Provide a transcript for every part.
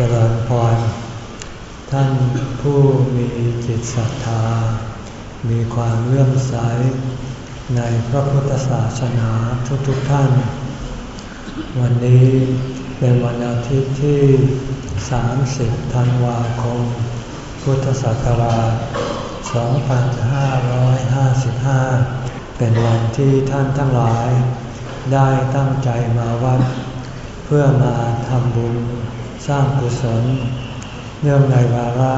เจริญพร ท่านผู้มีจิตศรัทธา มีความเลื่อมใส ในพระพุทธศาสนาทุกๆทท่าน วันนี้เป็นวันอาทิตย์ที่ 30 ธันวาคม พุทธศักราช 2555 เป็นวันที่ท่านทั้งหลาย ได้ตั้งใจมาวัด เพื่อมาทำบุญ สร้างกุศล เนื่องในวาระ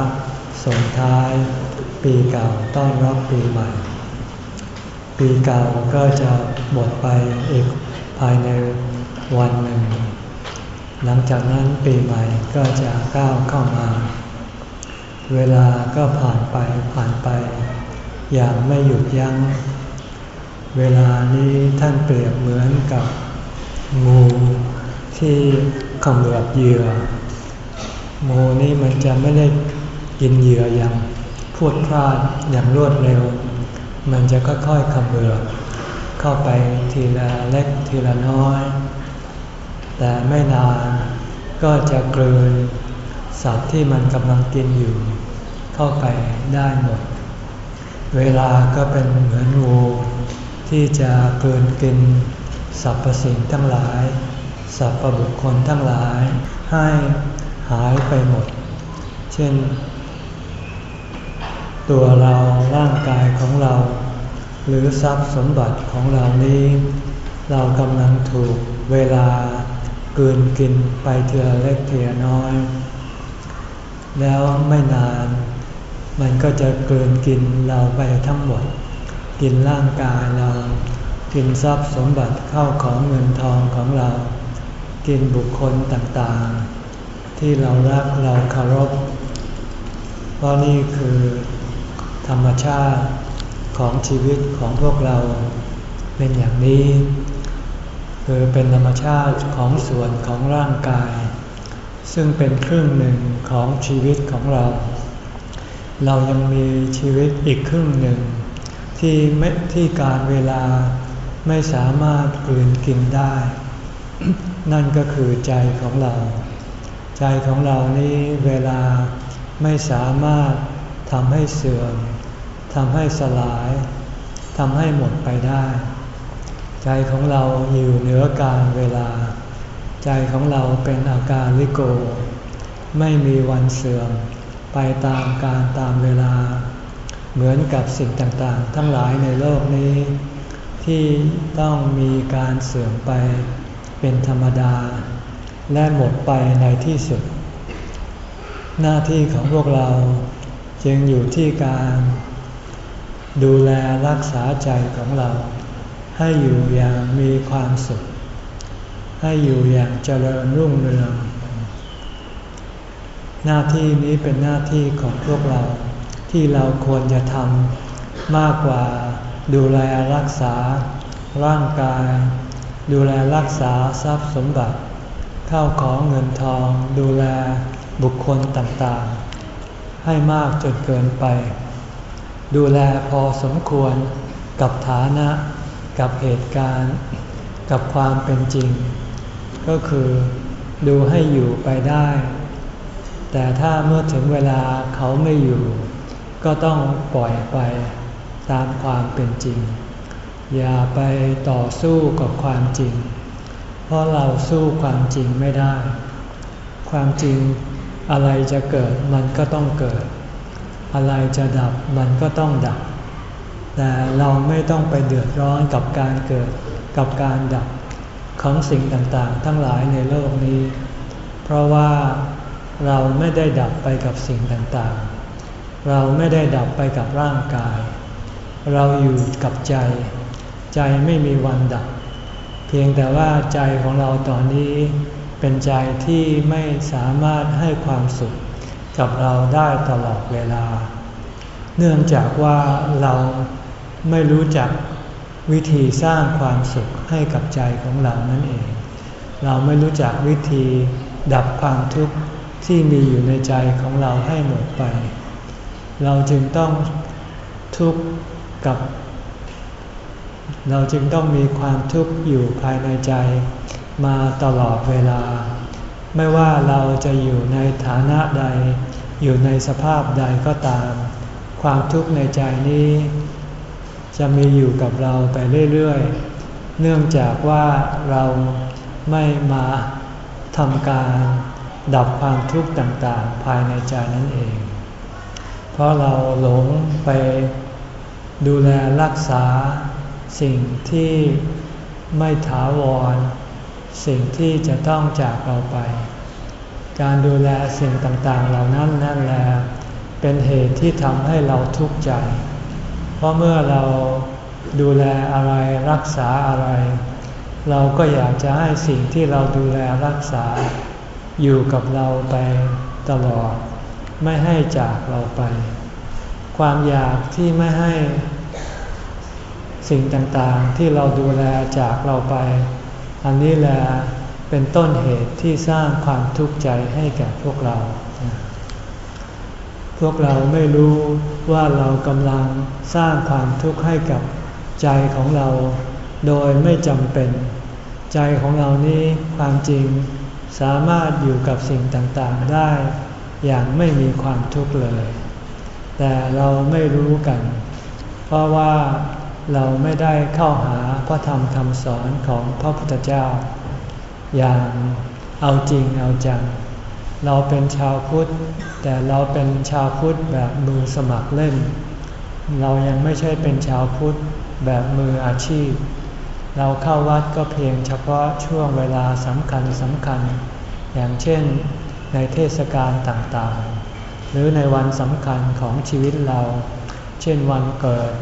ส่งท้าย ปีเก่าต้อนรับปีใหม่ ปีเก่าก็จะหมดไปอีกภายในวันหนึ่ง หลังจากนั้นปีใหม่ก็จะก้าวเข้ามา เวลาก็ผ่านไปผ่านไป อย่างไม่หยุดยัง้ง เวลานี้ท่านเปรียบเหมือนกับงูที่ ขมือบเหยื่องูนี่มันจะไม่ได้กินเหยื่ออย่างพูดพลาดอย่างรวดเร็ว มันจะค่อยๆขมือบเข้าไปทีละเล็กทีละน้อย แต่ไม่นานก็จะกลืนสัตว์ที่มันกำลังกินอยู่ เข้าไปได้หมด เวลาก็เป็นเหมือนงูที่จะกลืนกินสรรพสิ่งทั้งหลาย สรรพบุคคลทั้งหลาย ให้หายไปหมด เช่น ตัวเราร่างกายของเรา หรือทรัพย์สมบัติของเรานี้ เรากำลังถูกเวลาเกินกินไปเทียเล็กเทียน้อย แล้วไม่นาน มันก็จะเกินกินเราไปทั้งหมด กินร่างกายเรา กินทรัพย์สมบัติเข้าของเงินทองของเรา กินบุคคลต่างๆ ที่เรารักเราเคารพ เพราะนี่คือธรรมชาติของชีวิตของพวกเราเป็นอย่างนี้ คือเป็นธรรมชาติของส่วนของร่างกาย ซึ่งเป็นครึ่งหนึ่งของชีวิตของเรา เรายังมีชีวิตอีกครึ่งหนึ่ง ที่ไม่ที่การเวลาไม่สามารถกลืนกินได้ นั่นก็คือใจของเรา ใจของเรานี้เวลาไม่สามารถทำให้เสื่อมทำให้สลายทำให้หมดไปได้ ใจของเราอยู่เหนือการเวลา ใจของเราเป็นอาการลิโก ไม่มีวันเสื่อม ไปตามการตามเวลา เหมือนกับสิ่งต่างๆ ทั้งหลายในโลกนี้ ที่ต้องมีการเสื่อมไป เป็นธรรมดา และหมดไปในที่สุด หน้าที่ของพวกเราจึงอยู่ที่การ ดูแลรักษาใจของเรา ให้อยู่อย่างมีความสุข ให้อยู่อย่างเจริญรุ่งเรือง หน้าที่นี้เป็นหน้าที่ของพวกเราที่เราควรจะทำมากกว่าดูแลรักษาร่างกาย ดูแลรักษาทรัพย์สมบัติ เข้าของเงินทอง ดูแลบุคคลต่างๆ ให้มากจนเกินไป ดูแลพอสมควรกับฐานะ กับเหตุการณ์ กับความเป็นจริง ก็คือดูให้อยู่ไปได้ แต่ถ้าเมื่อถึงเวลาเขาไม่อยู่ ก็ต้องปล่อยไปตามความเป็นจริง อย่าไปต่อสู้กับความจริง เพราะเราสู้ความจริงไม่ได้ ความจริงอะไรจะเกิดมันก็ต้องเกิด อะไรจะดับมันก็ต้องดับ แต่เราไม่ต้องไปเดือดร้อนกับการเกิดกับการดับของสิ่งต่างๆ ทั้งหลายในโลกนี้ เพราะว่าเราไม่ได้ดับไปกับสิ่งต่างๆ เราไม่ได้ดับไปกับร่างกาย เราอยู่กับใจ ใจไม่มีวันดับ เพียงแต่ว่าใจของเราตอนนี้เป็นใจที่ไม่สามารถให้ความสุขกับเราได้ตลอดเวลา เนื่องจากว่าเราไม่รู้จักวิธีสร้างความสุขให้กับใจของเรานั่นเอง เราไม่รู้จักวิธีดับความทุกข์ที่มีอยู่ในใจของเราให้หมดไป เราจึงต้องทุกข์กับ เราจึงต้องมีความทุกข์อยู่ภายในใจมาตลอดเวลา ไม่ว่าเราจะอยู่ในฐานะใด อยู่ในสภาพใดก็ตาม ความทุกข์ในใจนี้ จะมีอยู่กับเราไปเรื่อยๆ เนื่องจากว่าเราไม่มาทำการดับความทุกข์ต่างๆ ภายในใจนั่นเอง เพราะเราหลงไปดูแลรักษา สิ่งที่ไม่ถาวร สิ่งที่จะต้องจากเราไป การดูแลสิ่งต่างๆ เหล่านั้นนั่นแหละเป็นเหตุที่ทำให้เราทุกข์ใจ เพราะเมื่อเราดูแลอะไรรักษาอะไร เราก็อยากจะให้สิ่งที่เราดูแลรักษา อยู่กับเราไปตลอด ไม่ให้จากเราไป ความอยากที่ไม่ให้ สิ่งต่างๆที่เราดูแลจากเราไป อันนี้แหละเป็นต้นเหตุที่สร้างความทุกข์ใจให้แก่พวกเรา พวกเราไม่รู้ว่าเรากำลังสร้างความทุกข์ให้กับใจของเรา โดยไม่จำเป็น ใจของเรานี้ความจริงสามารถอยู่กับสิ่งต่างๆได้ อย่างไม่มีความทุกข์เลย แต่เราไม่รู้กัน เพราะว่า เราไม่ได้เข้าหาพระธรรมคำสอนของพระพุทธเจ้า อย่างเอาจริงเอาจัง เราเป็นชาวพุทธ แต่เราเป็นชาวพุทธแบบมือสมัครเล่น เรายังไม่ใช่เป็นชาวพุทธแบบมืออาชีพ เราเข้าวัดก็เพียงเฉพาะช่วงเวลาสำคัญสำคัญ อย่างเช่นในเทศกาลต่างๆ หรือในวันสำคัญของชีวิตเรา เช่นวันเกิด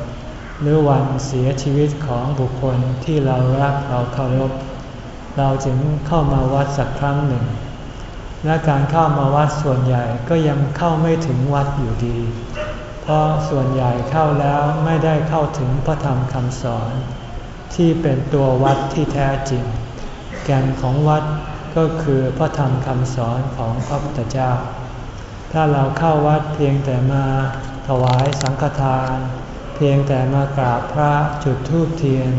หรือวันเสียชีวิตของบุคคลที่เรารักเราเคารพ เราจึงเข้ามาวัดสักครั้งหนึ่ง และการเข้ามาวัดส่วนใหญ่ก็ยังเข้าไม่ถึงวัดอยู่ดี เพราะส่วนใหญ่เข้าแล้วไม่ได้เข้าถึงพระธรรมคำสอน ที่เป็นตัววัดที่แท้จริง แก่นของวัดก็คือพระธรรมคำสอนของพระพุทธเจ้า ถ้าเราเข้าวัดเพียงแต่มาถวายสังฆทาน เพียงแต่มากราบพระจุดธูปเทียน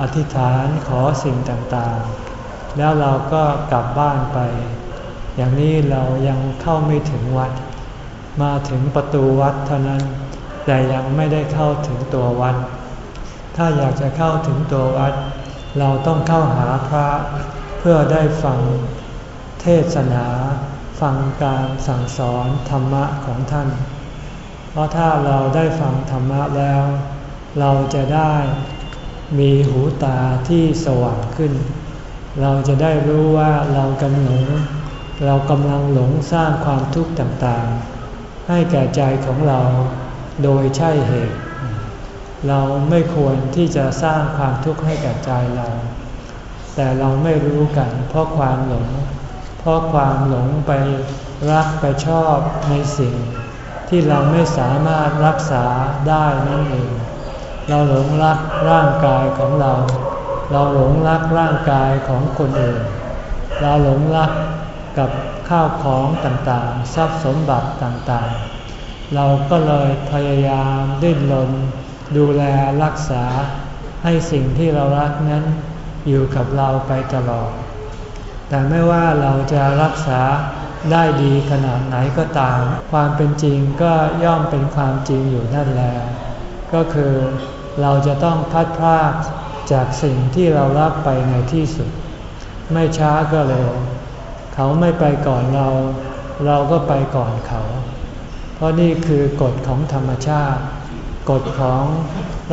อธิษฐานขอสิ่งต่างๆ แล้วเราก็กลับบ้านไป อย่างนี้เรายังเข้าไม่ถึงวัด มาถึงประตูวัดเท่านั้น แต่ยังไม่ได้เข้าถึงตัววัด ถ้าอยากจะเข้าถึงตัววัด เราต้องเข้าหาพระเพื่อได้ฟังเทศนา ฟังการสั่งสอนธรรมะของท่าน ราะถ้าเราได้ฟังธรรมะแล้ว เราจะได้มีหูตาที่สว่างขึ้น เราจะได้รู้ว่าเรากำลังเรากำลังหลงสร้างความทุกข์ต่างๆ ให้แก่ใจของเราโดยใช่เหตุ เราไม่ควรที่จะสร้างความทุกข์ให้แก่ใจเรา แต่เราไม่รู้กันเพราะความหลง เพราะความหลงไปรักไปชอบในสิ่ง ที่เราไม่สามารถรักษาได้นั่นเอง เราหลงรักร่างกายของเรา เราหลงรักร่างกายของคนอื่น เราหลงรักกับข้าวของต่างๆ ทรัพย์สมบัติต่างๆ เราก็เลยพยายามดิ้นรนดูแลรักษาให้สิ่งที่เรารักนั้นอยู่กับเราไปตลอด แต่ไม่ว่าเราจะรักษา ได้ดีขนาดไหนก็ตาม ความเป็นจริงก็ย่อมเป็นความจริงอยู่นั่นแหละก็คือเราจะต้องพัดพลาดจากสิ่งที่เรารักไปในที่สุด ไม่ช้าก็เร็ว เขาไม่ไปก่อนเรา เราก็ไปก่อนเขา เพราะนี่คือกฎของธรรมชาติ กฎของ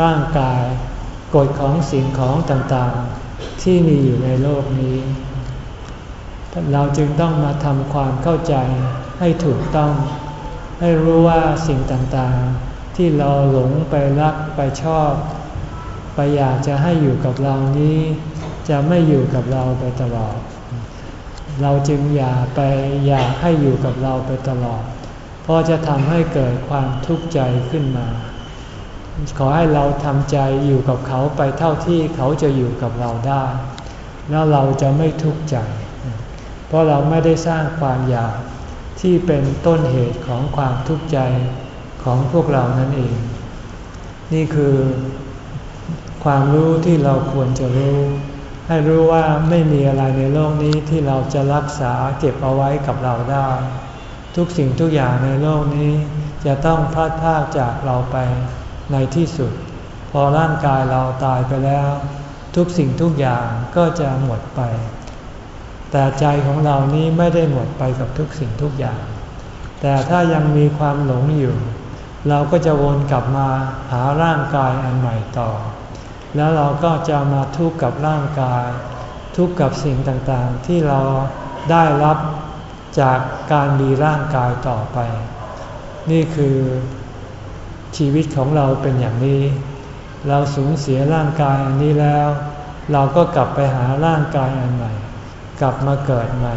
ร่างกาย กฎของสิ่งของต่างๆ ที่มีอยู่ในโลกนี้ เราจึงต้องมาทำความเข้าใจให้ถูกต้อง ให้รู้ว่าสิ่งต่างๆ ที่เราหลงไปรักไปชอบ ไปอยากจะให้อยู่กับเรานี้ จะไม่อยู่กับเราไปตลอด เราจึงอย่าไปอยากให้อยู่กับเราไปตลอด เพราะจะทำให้เกิดความทุกข์ใจขึ้นมา ขอให้เราทำใจอยู่กับเขาไปเท่าที่เขาจะอยู่กับเราได้ แล้วเราจะไม่ทุกข์ใจ ราะเราไม่ได้สร้างความอยากที่เป็นต้นเหตุของความทุกข์ใจของพวกเรานั่นเอง นี่คือความรู้ที่เราควรจะรู้ ให้รู้ว่าไม่มีอะไรในโลกนี้ที่เราจะรักษาเก็บเอาไว้กับเราได้ ทุกสิ่งทุกอย่างในโลกนี้ จะต้องพลาดพลาดจากเราไปในที่สุด พอร่างกายเราตายไปแล้ว ทุกสิ่งทุกอย่างก็จะหมดไป แต่ใจของเรานี้ไม่ได้หมดไปกับทุกสิ่งทุกอย่าง แต่ถ้ายังมีความหลงอยู่ เราก็จะวนกลับมาหาร่างกายอันใหม่ต่อ แล้วเราก็จะมาทุกข์กับร่างกาย ทุกข์กับสิ่งต่างๆ ที่เราได้รับจากการมีร่างกายต่อไป นี่คือชีวิตของเราเป็นอย่างนี้ เราสูญเสียร่างกายอันนี้แล้ว เราก็กลับไปหาร่างกายอันใหม่ กลับมาเกิดใหม่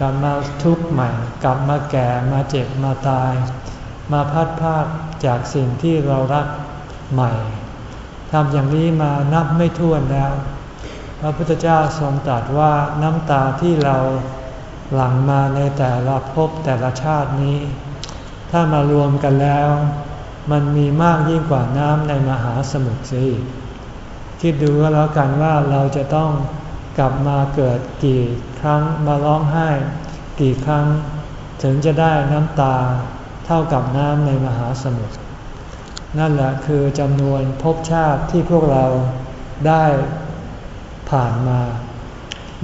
กลับมาทุกข์ใหม่ กลับมาแก่มาเจ็บมาตาย มาพัดพากจากสิ่งที่เรารักใหม่ทำอย่างนี้มานับไม่ถ้วนแล้ว พระพุทธเจ้าทรงตรัสว่าน้ำตาที่เราหลั่งมาในแต่ละภพแต่ละชาตินี้ ถ้ามารวมกันแล้ว มันมีมากยิ่งกว่าน้ำในมหาสมุทรสิคิดดูก็แล้วกันว่าเราจะต้อง กลับมาเกิดกี่ครั้งมาร้องไห้ กี่ครั้ง ถึงจะได้น้ำตาเท่ากับน้ำในมหาสมุทรนั่นแหละคือจำนวนภพชาติที่พวกเราได้ผ่านมา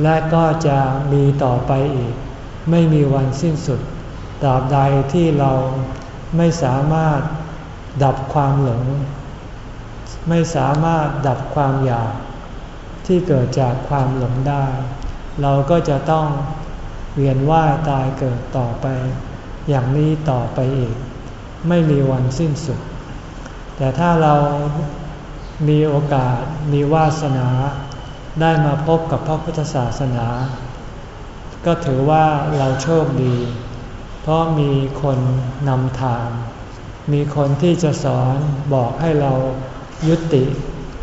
และก็จะมีต่อไปอีก ไม่มีวันสิ้นสุดตราบใดที่เราไม่สามารถดับความหลง ไม่สามารถดับความอยาก ที่เกิดจากความหลงได้ เราก็จะต้องเวียนว่ายตายเกิดต่อไป อย่างนี้ต่อไปอีก ไม่มีวันสิ้นสุด แต่ถ้าเรามีโอกาสมีวาสนาได้มาพบกับพระพุทธศาสนา ก็ถือว่าเราโชคดี เพราะมีคนนำทาง มีคนที่จะสอนบอกให้เรายุติ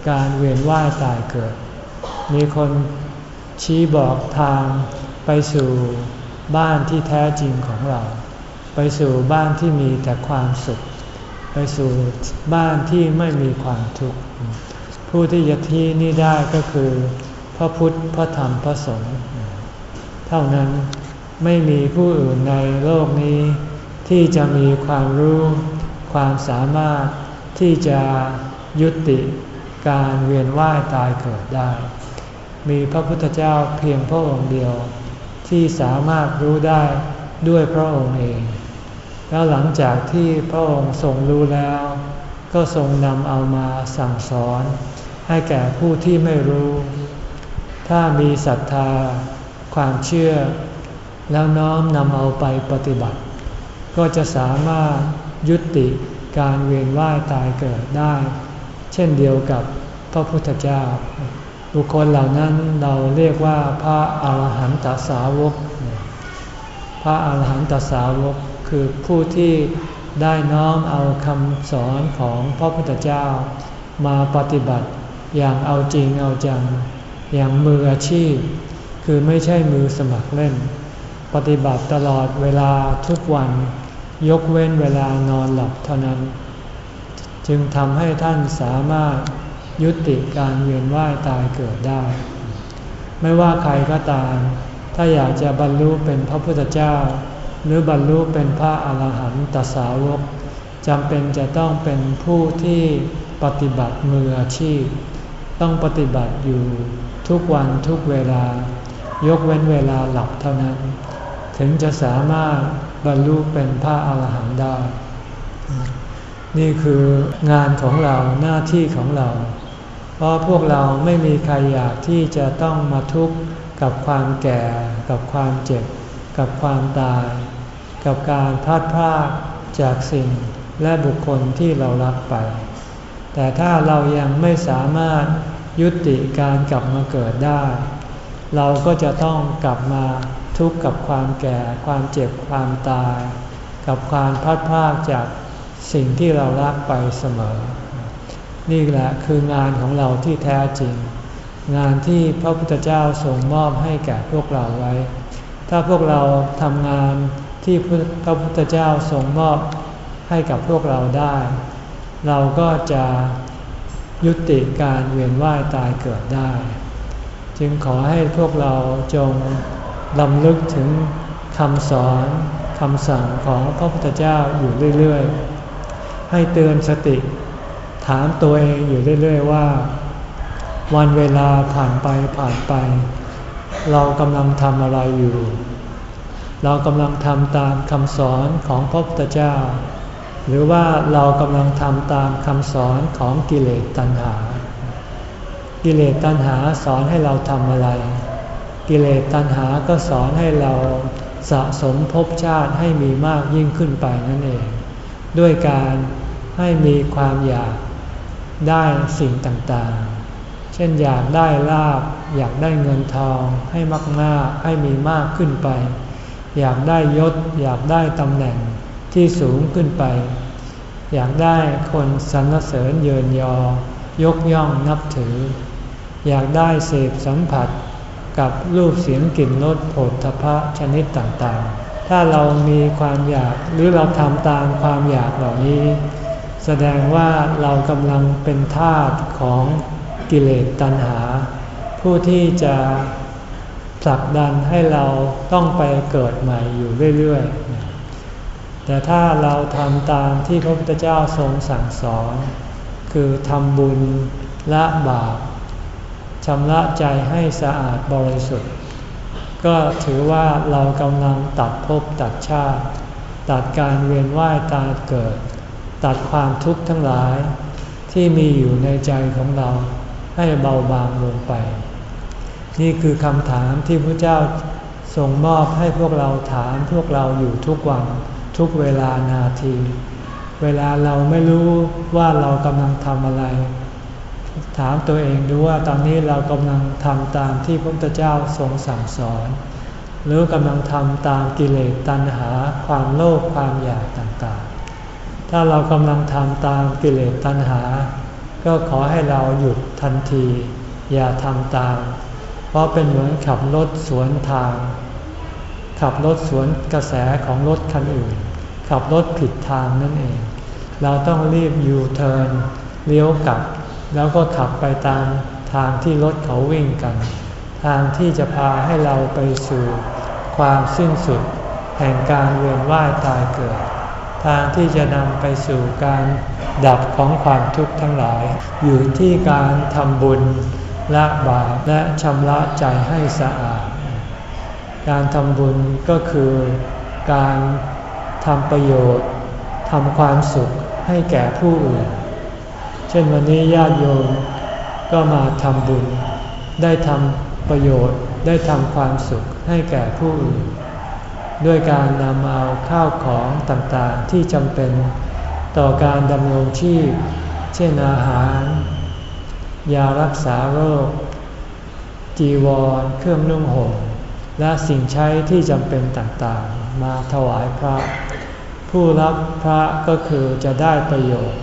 การเวียนว่ายตายเกิด มีคนชี้บอกทางไปสู่บ้านที่แท้จริงของเรา ไปสู่บ้านที่มีแต่ความสุข ไปสู่บ้านที่ไม่มีความทุกข์ผู้ที่จะที่นี่ได้ก็คือ พระพุทธพระธรรมพระสงฆ์เท่านั้นไม่มีผู้อื่นในโลกนี้ ที่จะมีความรู้ความสามารถที่จะยุติการเวียนว่ายตายเกิดได้ มีพระพุทธเจ้าเพียงพระองค์เดียว ที่สามารถรู้ได้ด้วยพระองค์เอง แล้วหลังจากที่พระองค์ทรงรู้แล้ว ก็ทรงนำเอามาสั่งสอน ให้แก่ผู้ที่ไม่รู้ ถ้ามีศรัทธา ความเชื่อ แล้วน้อมนำเอาไปปฏิบัติ ก็จะสามารถยุติการเวียนว่ายตายเกิดได้ เช่นเดียวกับพระพุทธเจ้า บุคคลเหล่านั้นเราเรียกว่าพระอาหารหันตสาวก พระอาหารหันตสาวกคือผู้ที่ได้น้อมเอาคำสอนของพระพุทธเจ้ามาปฏิบัติอย่างเอาจริงเอาจัง อย่างมืออาชีพ คือไม่ใช่มือสมัครเล่น ปฏิบัติตลอดเวลาทุกวัน ยกเว้นเวลานอนหลับเท่านั้น จึงทำให้ท่านสามารถ ยุติการเวียนว่ายตายเกิดได้ ไม่ว่าใครก็ตาม ถ้าอยากจะบรรลุเป็นพระพุทธเจ้า หรือบรรลุเป็นพระอาหารหันตสาวกจำเป็นจะต้องเป็นผู้ที่ปฏิบัติมืออาชีพ ต้องปฏิบัติอยู่ทุกวันทุกเวลา ยกเว้นเวลาหลับเท่านั้น ถึงจะสามารถบรรลุเป็นพระอาหารหันต์ได้ นี่คืองานของเราหน้าที่ของเรา ราะพวกเราไม่มีใครอยากที่จะต้องมาทุกข์กับความแก่ กับความเจ็บ กับความตาย กับการพลาดพลาดจากสิ่งและบุคคลที่เรารักไป แต่ถ้าเรายังไม่สามารถยุติการกลับมาเกิดได้ เราก็จะต้องกลับมาทุกข์กับความแก่ ความเจ็บ ความตาย กับความพลาดพลาดจากสิ่งที่เรารักไปเสมอ นี่แหละคืองานของเราที่แท้จริง งานที่พระพุทธเจ้าทรงมอบให้แก่พวกเราไว้ ถ้าพวกเราทำงานที่พระพุทธเจ้าทรงมอบให้กับพวกเราได้ เราก็จะยุติการเวียนว่ายตายเกิดได้จจึงขอให้พวกเราจงลำลึกถึงคำสอนคำสั่งของพระพุทธเจ้าอยู่เรื่อย ๆ ให้เตือนสติ ถามตัวเองอยู่เรื่อยๆว่า วันเวลาผ่านไปผ่านไป เรากำลังทำอะไรอยู่ เรากำลังทำตามคำสอนของพระพุทธเจ้า หรือว่าเรากำลังทำตามคำสอนของกิเลสตัณหา กิเลสตัณหาสอนให้เราทำอะไร กิเลสตัณหาก็สอนให้เราสะสมภพชาติให้มีมากยิ่งขึ้นไปนั่นเอง ด้วยการให้มีความอยาก ได้สิ่งต่างๆ เช่นอยากได้ลาบ อยากได้เงินทองให้มากๆให้มีมากขึ้นไป อยากได้ยศ อยากได้ตำแหน่งที่สูงขึ้นไป อยากได้คนสรรเสริญเยินยอ ยกย่องนับถือ อยากได้เสพสัมผัสกับรูปเสียงกลิ่นรสผฏฐพะชนิดต่างๆ ถ้าเรามีความอยากหรือเราทำตามความอยากเหล่านี้ แสดงว่าเรากำลังเป็นทาสของกิเลสตัณหา ผู้ที่จะผลักดันให้เราต้องไปเกิดใหม่อยู่เรื่อยๆ แต่ถ้าเราทำตามที่พระพุทธเจ้าทรงสั่งสอน คือทำบุญละบาปชำระใจให้สะอาดบริสุทธิ์ ก็ถือว่าเรากำลังตัดภพตัดชาติ ตัดการเวียนว่ายตายเกิด ตัดความทุกข์ทั้งหลาย ที่มีอยู่ในใจของเราให้เบาบางลงไป นี่คือคำถามที่พระเจ้าทรงมอบให้พวกเราถามพวกเราอยู่ทุกวันทุกเวลานาที เวลาเราไม่รู้ว่าเรากำลังทำอะไร ถามตัวเองดูว่าตอนนี้เรากำลังทำตามที่พระพุทธเจ้าทรงสั่งสอน หรือกำลังทำตามกิเลสตัณหา ความโลภความอยากต่างๆ ถ้าเรากำลังทำตามกิเลสตัณหา ก็ขอให้เราหยุดทันที อย่าทำตาม เพราะเป็นเหมือนขับรถสวนทาง ขับรถสวนกระแสของรถคันอื่น ขับรถผิดทางนั่นเอง เราต้องรีบยูเทิร์นเลี้ยวกลับ แล้วก็ขับไปตามทางที่รถเขาวิ่งกัน ทางที่จะพาให้เราไปสู่ความสิ้นสุด แห่งการเวียนว่ายตายเกิด ทางที่จะนำไปสู่การดับของความทุกข์ทั้งหลาย อยู่ที่การทำบุญละบาปและชำระใจให้สะอาด การทำบุญก็คือการทำประโยชน์ทำความสุขให้แก่ผู้อื่น เช่นวันนี้ญาติโยมก็มาทำบุญ ได้ทำประโยชน์ได้ทำความสุขให้แก่ผู้อื่น ด้วยการนำเอาข้าวของต่างๆที่จำเป็น ต่อการดำรงชีพ เช่นอาหาร ยารักษาโรค จีวร เครื่องนุ่งห่ม และสิ่งใช้ที่จำเป็นต่างๆ มาถวายพระ ผู้รับพระก็คือจะได้ประโยชน์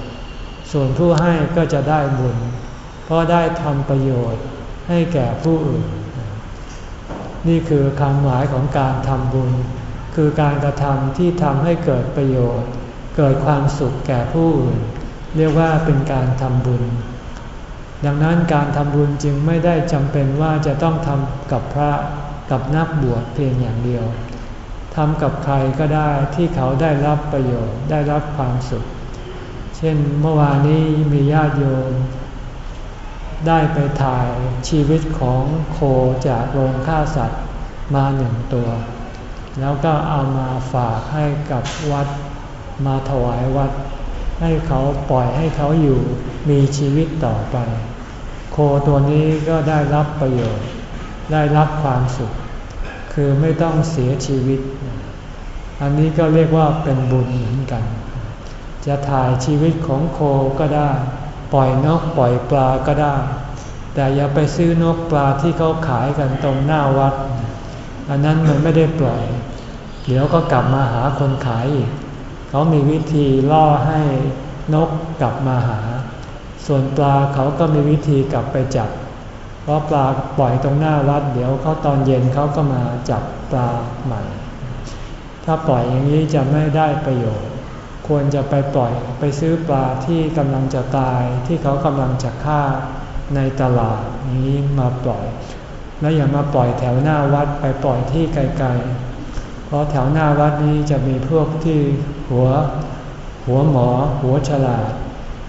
ส่วนผู้ให้ก็จะได้บุญ เพราะได้ทำประโยชน์ให้แก่ผู้อื่นนี่คือคำหมายของการทำบุญ คือการกระทำที่ทำให้เกิดประโยชน์ เกิดความสุขแก่ผู้อื่น เรียกว่าเป็นการทำบุญ ดังนั้นการทำบุญจึงไม่ได้จำเป็นว่าจะต้องทำกับพระกับนักบวชเพียงอย่างเดียวทำกับใครก็ได้ที่เขาได้รับประโยชน์ได้รับความสุข เช่นเมื่อวานนี้มีญาติโยม ได้ไปถ่ายชีวิตของโคจากโรงฆ่าสัตว์มาหนึ่งตัว แล้วก็เอามาฝากให้กับวัดมาถวายวัด ให้เขาปล่อยให้เขาอยู่มีชีวิตต่อไป โคตัวนี้ก็ได้รับประโยชน์ ได้รับความสุข คือไม่ต้องเสียชีวิต อันนี้ก็เรียกว่าเป็นบุญเหมือนกัน จะถ่ายชีวิตของโคก็ได้ ปล่อยนกปล่อยปลาก็ได้ แต่อย่าไปซื้อนกปลาที่เขาขายกันตรงหน้าวัด อันนั้นมันไม่ได้ปล่อย เดี๋ยวก็กลับมาหาคนขายอีก เขามีวิธีล่อให้นกกลับมาหา ส่วนปลาเขาก็มีวิธีกลับไปจับ เพราะปลาปล่อยตรงหน้าวัด เดี๋ยวเขาตอนเย็นเขาก็มาจับปลาใหม่ ถ้าปล่อยอย่างนี้จะไม่ได้ประโยชน์ ควรจะไปปล่อยไปซื้อปลาที่กำลังจะตายที่เขากำลังจะฆ่าในตลาดนี้มาปล่อย แล้วอย่ามาปล่อยแถวหน้าวัดไปปล่อยที่ไกลๆ เพราะแถวหน้าวัดนี้จะมีพวกที่หัวหัวหมอ หัวฉลาด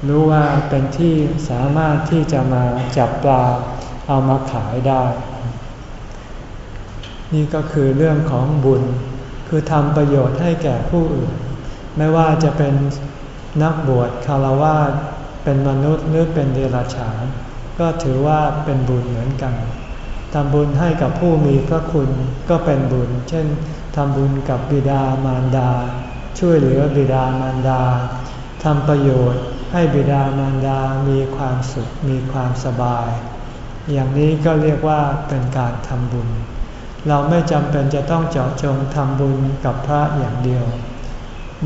รู้ว่าเป็นที่สามารถที่จะมาจับปลาเอามาขายได้ นี่ก็คือเรื่องของบุญ คือทำประโยชน์ให้แก่ผู้อื่น ไม่ว่าจะเป็นนักบวชคารวะเป็นมนุษย์หรือเป็นเดรัจฉาน ก็ถือว่าเป็นบุญเหมือนกัน ทำบุญให้กับผู้มีพระคุณก็เป็นบุญ เช่นทำบุญกับบิดามารดา ช่วยเหลือบิดามารดาทำประโยชน์ให้บิดามารดามีความสุขมีความสบาย อย่างนี้ก็เรียกว่าเป็นการทำบุญ เราไม่จำเป็นจะต้องเจาะจงทำบุญกับพระอย่างเดียว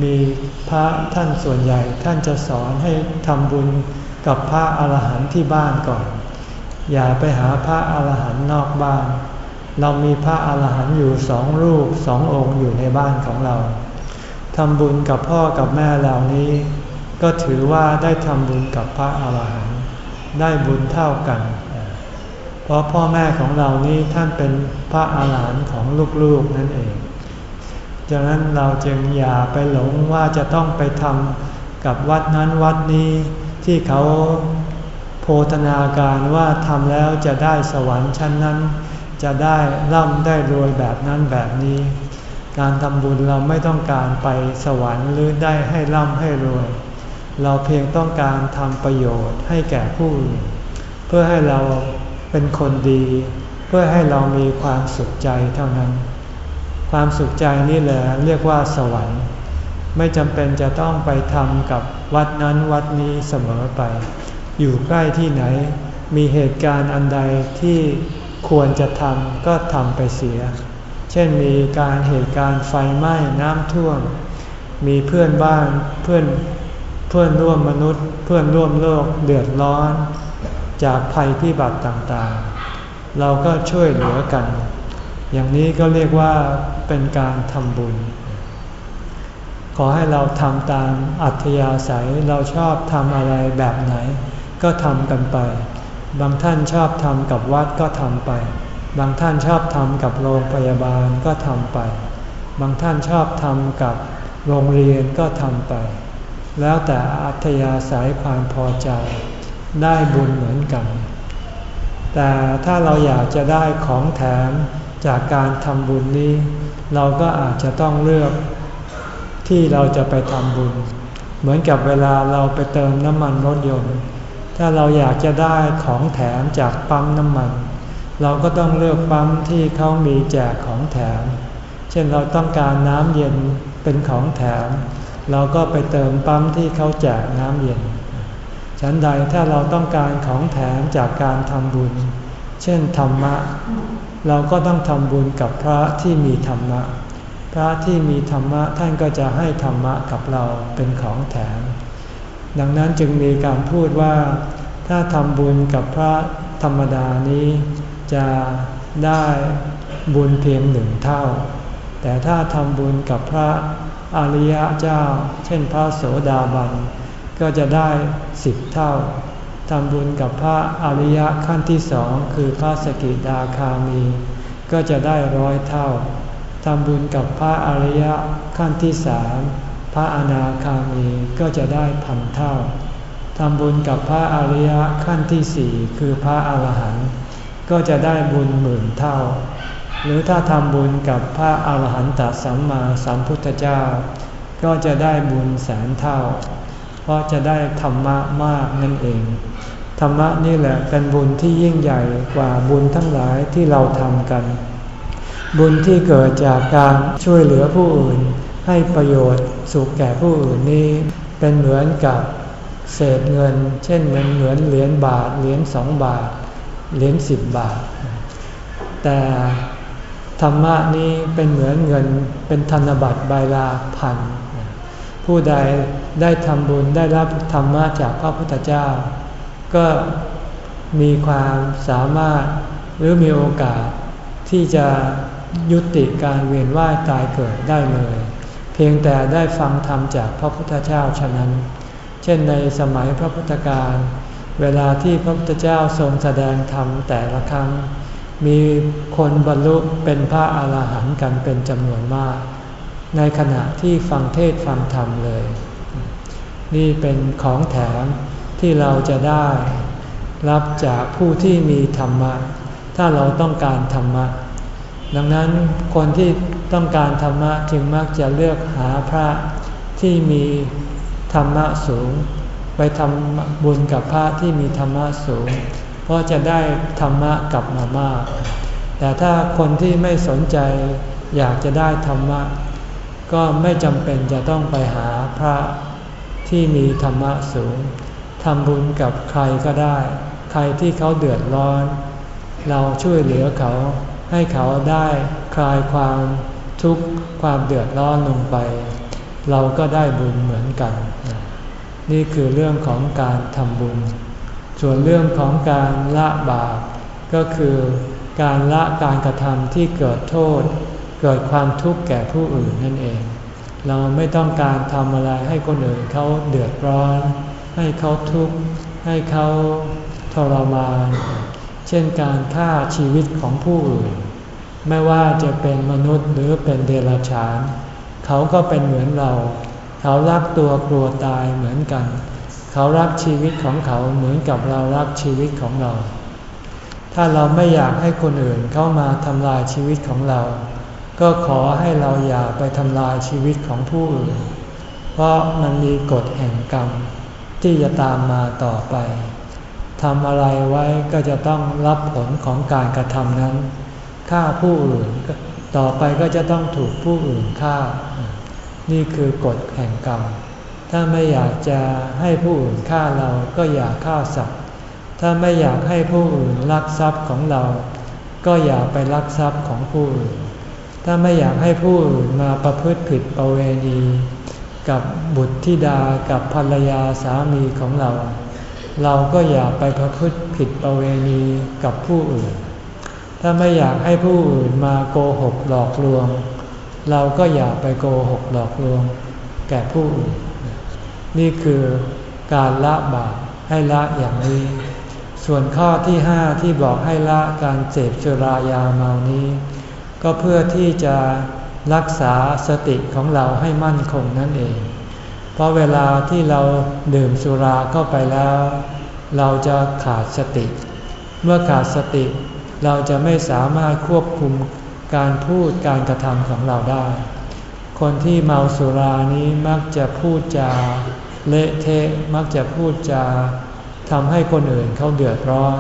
มีพระท่านส่วนใหญ่ท่านจะสอนให้ทำบุญกับพระอรหันต์ที่บ้านก่อน อย่าไปหาพระอาหารหันต์นอกบ้าน เรามีพระอาหารหันต์อยู่สองรูปสององค์อยู่ในบ้านของเราทำบุญกับพ่อกับแม่เหล่านี้ ก็ถือว่าได้ทำบุญกับพระอาหารหันต์ได้บุญเท่ากัน เพราะพ่อแม่ของเรานี้ท่านเป็นพระอาหารหันต์ของลูกๆนั่นเองดังนั้นเราจึงอย่าไปหลงว่าจะต้องไปทำกับวัดนั้นวัดนี้ที่เขา โพธนาการว่าทำแล้วจะได้สวรรค์ชั้นนั้น จะได้ร่ำได้รวยแบบนั้นแบบนี้ การทำบุญเราไม่ต้องการไปสวรรค์หรือได้ให้ร่ำให้รวย เราเพียงต้องการทำประโยชน์ให้แก่ผู้อื่นเพื่อให้เราเป็นคนดี เพื่อให้เรามีความสุขใจเท่านั้น ความสุขใจนี่แหละเรียกว่าสวรรค์ ไม่จำเป็นจะต้องไปทำกับวัดนั้นวัดนี้เสมอไป อยู่ใกล้ที่ไหน มีเหตุการณ์อันใดที่ควรจะทำก็ทำไปเสีย เช่นมีการเหตุการณ์ไฟไหม้น้ำท่วม มีเพื่อนบ้านเพื่อนเพื่อนร่วมมนุษย์ เพื่อนร่วมโลกเดือดร้อน จากภัยพิบัติต่างๆ เราก็ช่วยเหลือกัน อย่างนี้ก็เรียกว่าเป็นการทำบุญขอให้เราทำตามอัธยาศัยเราชอบทำอะไรแบบไหน ก็ทำกันไป บางท่านชอบทำกับวัดก็ทำไป บางท่านชอบทำกับโรงพยาบาลก็ทำไป บางท่านชอบทำกับโรงเรียนก็ทำไป แล้วแต่อัธยาศัยความพอใจ ได้บุญเหมือนกัน แต่ถ้าเราอยากจะได้ของแถมจากการทำบุญนี้ เราก็อาจจะต้องเลือกที่เราจะไปทำบุญ เหมือนกับเวลาเราไปเติมน้ำมันรถยนต์ ถ้าเราอยากจะได้ของแถมจากปั๊มน้ำมัน เราก็ต้องเลือกปั๊มที่เขามีแจกของแถม เช่นเราต้องการน้ำเย็นเป็นของแถม เราก็ไปเติมปั๊มที่เขาแจกน้ำเย็น ฉันใดถ้าเราต้องการของแถมจากการทำบุญ เช่นธรรมะ เราก็ต้องทำบุญกับพระที่มีธรรมะ พระที่มีธรรมะท่านก็จะให้ธรรมะกับเราเป็นของแถม ดังนั้นจึงมีการพูดว่า ถ้าทำบุญกับพระธรรมดานี้ จะได้บุญเพียงหนึ่งเท่า แต่ถ้าทำบุญกับพระอริยะเจ้า เช่นพระโสดาบัน ก็จะได้สิบเท่าทำบุญกับพระอริยะขั้นที่สองคือพระสกิดาคามี ก็จะได้ร้อยเท่าทำบุญกับพระอริยะขั้นที่สาม พระอนาคามีก็จะได้พันเท่าทำบุญกับพระอริยะขั้นที่สี่คือพระอาหารหันต์ก็จะได้บุญหมื่นเท่า หรือถ้าทำบุญกับพระอาหารหันตสัมมาสัมพุทธเจ้า ก็จะได้บุญแสนเท่า เพราะจะได้ธรรมะมากนั่นเอง ธรรมะนี่แหละเป็นบุญที่ยิ่งใหญ่กว่าบุญทั้งหลายที่เราทำกัน บุญที่เกิดจากการช่วยเหลือผู้อื่นให้ประโยชน์ สุขแก่ผู้อื่นนี้ เป็นเหมือนกับเศษเงิน เช่นเงินเหมือนเหรียญบาทเหรียญสองบาทเหรียญสิบบาท แต่ธรรมะนี้เป็นเหมือนเงินเป็นธนบัตรใบลาพัน ผู้ใดได้ทำบุญได้รับธรรมะจากพระพุทธเจ้า ก็มีความสามารถหรือมีโอกาสที่จะยุติการเวียนว่ายตายเกิดได้เลย เพียงแต่ได้ฟังธรรมจากพระพุทธเจ้าฉะนั้น เช่นในสมัยพระพุทธการเวลาที่พระพุทธเจ้าทรงแสดงธรรมแต่ละครั้ง มีคนบรรลุเป็นพระอาหารหันต์กันเป็นจำนวนมาก ในขณะที่ฟังเทศฟังธรรมเลย นี่เป็นของแถมที่เราจะได้รับจากผู้ที่มีธรรมะ ถ้าเราต้องการธรรมะ ดังนั้นคนที่ต้องการธรรมะจึงมักจะเลือกหาพระที่มีธรรมะสูง ไปทำบุญกับพระที่มีธรรมะสูง เพราะจะได้ธรรมะกลับมามาก แต่ถ้าคนที่ไม่สนใจอยากจะได้ธรรมะ ก็ไม่จำเป็นจะต้องไปหาพระที่มีธรรมะสูงทำบุญกับใครก็ได้ ใครที่เขาเดือดร้อน เราช่วยเหลือเขา ให้เขาได้คลายความทุกข์ความเดือดร้อนลงไป เราก็ได้บุญเหมือนกัน นี่คือเรื่องของการทำบุญ ส่วนเรื่องของการละบาปก็คือการละการกระทำที่เกิดโทษ เกิดความทุกข์แก่ผู้อื่นนั่นเอง เราไม่ต้องการทำอะไรให้คนอื่นเขาเดือดร้อน ให้เขาทุกข์ให้เขาทรมาน ช่นการฆ่าชีวิตของผู้อื่น ไม่ว่าจะเป็นมนุษย์หรือเป็นเดรัจฉาน เขาก็เป็นเหมือนเรา เขารักตัวกลัวตายเหมือนกัน เขารักชีวิตของเขาเหมือนกับเรารักชีวิตของเรา ถ้าเราไม่อยากให้คนอื่นเข้ามาทำลายชีวิตของเรา ก็ขอให้เราอย่าไปทำลายชีวิตของผู้อื่น เพราะมันมีกฎแห่งกรรมที่จะตามมาต่อไป ทำอะไรไว้ก็จะต้องรับผลของการกระทำนั้นฆ่าผู้อื่นต่อไปก็จะต้องถูกผู้อื่นฆ่า นี่คือกฎแห่งกรรม ถ้าไม่อยากจะให้ผู้อื่นฆ่าเราก็อย่าฆ่าสัตว์ ถ้าไม่อยากให้ผู้อื่นลักทรัพย์ของเรา ก็อย่าไปลักทรัพย์ของผู้อื่น ถ้าไม่อยากให้ผู้อื่นมาประพฤติผิดประเวณี กับบุตรธิดากับภรรยาสามีของเรา เราก็อย่าไปประพฤติผิดประเวณีกับผู้อื่น ถ้าไม่อยากให้ผู้อื่นมาโกหกหลอกลวง เราก็อย่าไปโกหกหลอกลวง แก่ผู้อื่น นี่คือการละบาปให้ละอย่างนี้ ส่วนข้อที่ห้าที่บอกให้ละการเสพสุรายาเมานี้ ก็เพื่อที่จะรักษาสติของเราให้มั่นคงนั่นเอง เพราะเวลาที่เราดื่มสุราเข้าไปแล้ว เราจะขาดสติ เมื่อขาดสติ เราจะไม่สามารถควบคุมการพูดการกระทำของเราได้ คนที่เมาสุรานี้มักจะพูดจาเละเทะมักจะพูดจาทำให้คนอื่นเขาเดือดร้อน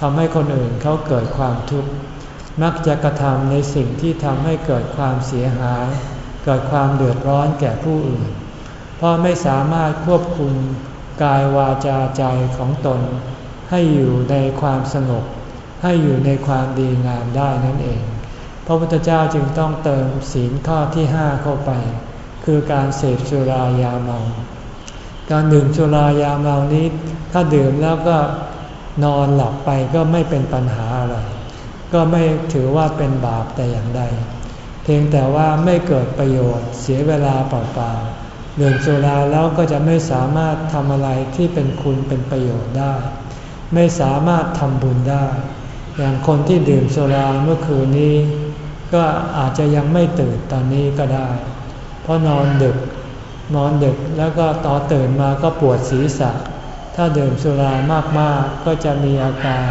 ทำให้คนอื่นเขาเกิดความทุกข์มักจะกระทำในสิ่งที่ทำให้เกิดความเสียหาย เกิดความเดือดร้อนแก่ผู้อื่น เพราะไม่สามารถควบคุมกายวาจาใจของตน ให้อยู่ในความสงบให้อยู่ในความดีงามได้นั่นเอง พระพุทธเจ้าจึงต้องเติมศีลข้อที่ห้าเข้าไป คือการเสพสุรายาเมา การดื่มสุรายาเมานี้ ถ้าดื่มแล้วก็นอนหลับไปก็ไม่เป็นปัญหาอะไร ก็ไม่ถือว่าเป็นบาปแต่อย่างใด เพียงแต่ว่าไม่เกิดประโยชน์เสียเวลาเปล่าๆ ดื่มสุราแล้วก็จะไม่สามารถทำอะไรที่เป็นคุณเป็นประโยชน์ได้ ไม่สามารถทำบุญได้ อย่างคนที่ดื่มสุราเมื่อคืนนี้ ก็อาจจะยังไม่ตื่นตอนนี้ก็ได้ เพราะนอนดึกนอนดึกแล้วก็ต่อตื่นมาก็ปวดศีรษะ ถ้าดื่มสุรามากๆก็จะมีอาการ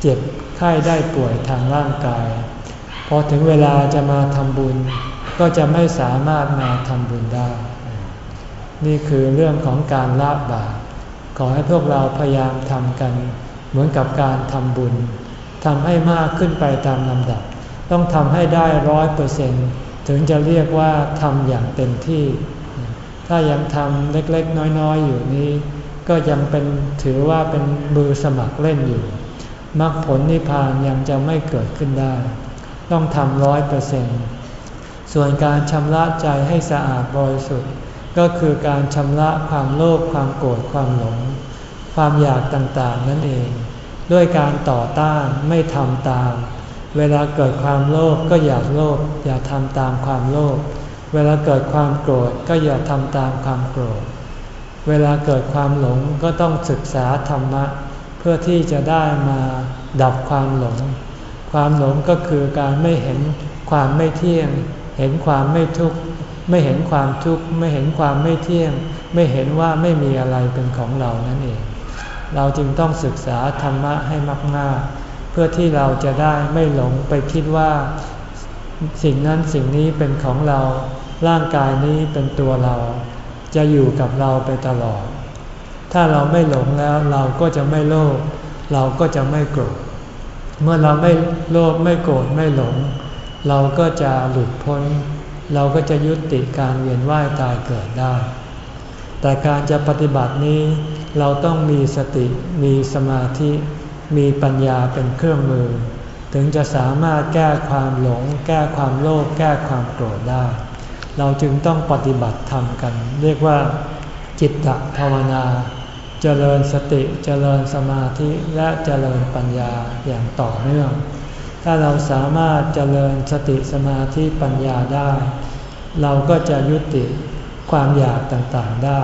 เจ็บไข้ได้ป่วยทางร่างกาย พอถึงเวลาจะมาทำบุญ ก็จะไม่สามารถมาทำบุญได้ นี่คือเรื่องของการละบาปขอให้พวกเราพยายามทำกัน เหมือนกับการทำบุญทำให้มากขึ้นไปตามลำดับ ต้องทำให้ได้ร้อยเปอร์เซ็นถึงจะเรียกว่าทำอย่างเต็มที่ ถ้ายังทำเล็กๆ น้อยๆ อยู่นี้ ก็ยังเป็นถือว่าเป็นมือสมัครเล่นอยู่มรรคผลนิพพานยังจะไม่เกิดขึ้นได้ ต้องทำร้อยเปอร์เซ็นส่วนการชำระใจให้สะอาดบริสุทธิ์ ก็คือการชำระความโลภความโกรธความหลง ความอยากต่างๆนั่นเอง ด้วยการต่อต้านไม่ทำตาม เวลาเกิดความโลภก็อย่าโลภอย่าทำตามความโลภเวลาเกิดความโกรธก็อย่าทำตามความโกรธ เวลาเกิดความหลงก็ต้องศึกษาธรรมะ เพื่อที่จะได้มาดับความหลงคความหลงก็คือการไม่เห็นความไม่เที่ยง เห็นความไม่ทุกข์ ไม่เห็นความทุกข์ไม่เห็นความไม่เที่ยง ไม่เห็นว่าไม่มีอะไรเป็นของเรานั่นเอง เราจึงต้องศึกษาธรรมะให้มากๆ เพื่อที่เราจะได้ไม่หลงไปคิดว่า สิ่งนั้นสิ่งนี้เป็นของเรา ร่างกายนี้เป็นตัวเรา จะอยู่กับเราไปตลอด ถ้าเราไม่หลงแล้วเราก็จะไม่โลภเราก็จะไม่โกรธเมื่อเราไม่โลภไม่โกรธไม่หลง เราก็จะหลุดพ้น เราก็จะยุติการเวียนว่ายตายเกิดได้ แต่การจะปฏิบัตินี้เราต้องมีสติมีสมาธิมีปัญญาเป็นเครื่องมือ ถึงจะสามารถแก้ความหลง แก้ความโลภแก้ความโกรธได้ เราจึงต้องปฏิบัติธรรมกัน เรียกว่า จิตตภาวนา เจริญสติเจริญสมาธิและเจริญปัญญาอย่างต่อเนื่อง ถ้าเราสามารถเจริญสติสมาธิปัญญาได้ เราก็จะยุติความอยากต่างๆได้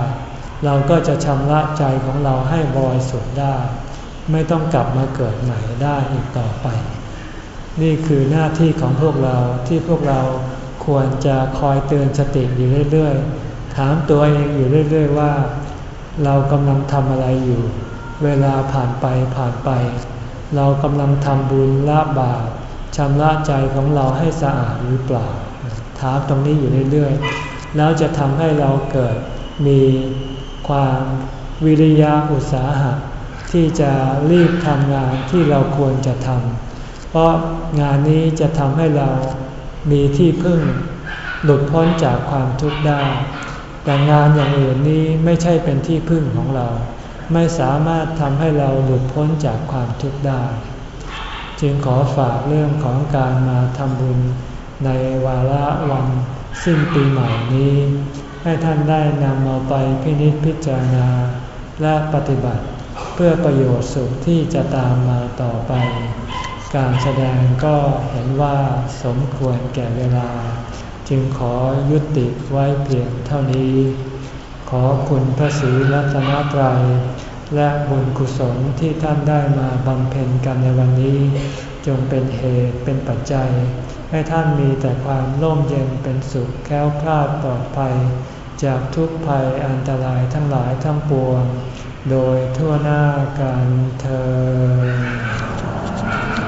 เราก็จะชำระใจของเราให้บริสุทธิ์ได้ ไม่ต้องกลับมาเกิดใหม่ได้อีกต่อไป นี่คือหน้าที่ของพวกเราที่พวกเราควรจะคอยเตือนสติอยู่เรื่อยๆ ถามตัวเองอยู่เรื่อย ๆ ว่า เรากำลังทำอะไรอยู่ เวลาผ่านไปผ่านไป เรากำลังทำบุญละบาปชำระใจของเราให้สะอาดหรือเปล่า ถามตรงนี้อยู่เรื่อยๆ แล้วจะทำให้เราเกิดมีความวิริยะอุตสาหะ ที่จะรีบทำงานที่เราควรจะทำ เพราะงานนี้จะทำให้เรามีที่พึ่งหลุดพ้นจากความทุกข์ได้ แต่งานอย่างอื่นนี้ไม่ใช่เป็นที่พึ่งของเรา ไม่สามารถทำให้เราหลุดพ้นจากความทุกข์ได้ จึงขอฝากเรื่องของการมาทำบุญในวาระวันสิ้นปีใหม่นี้ ให้ท่านได้นำเอาไปพินิจพิจารณา และปฏิบัติเพื่อประโยชน์สุขที่จะตามมาต่อไป การแสดงก็เห็นว่าสมควรแก่เวลา จึงขอยุติไว้เพียงเท่านี้ ขอคุณพระศรีรัตนตรัยและบุญกุศลที่ท่านได้มาบำเพ็ญกันในวันนี้ จงเป็นเหตุเป็นปัจจัย ให้ท่านมีแต่ความร่มเย็นเป็นสุขแค้วคลาดปลอดภัย จากทุกภัยอันตรายทั้งหลายทั้งปวง โดยทั่วหน้ากันเธอ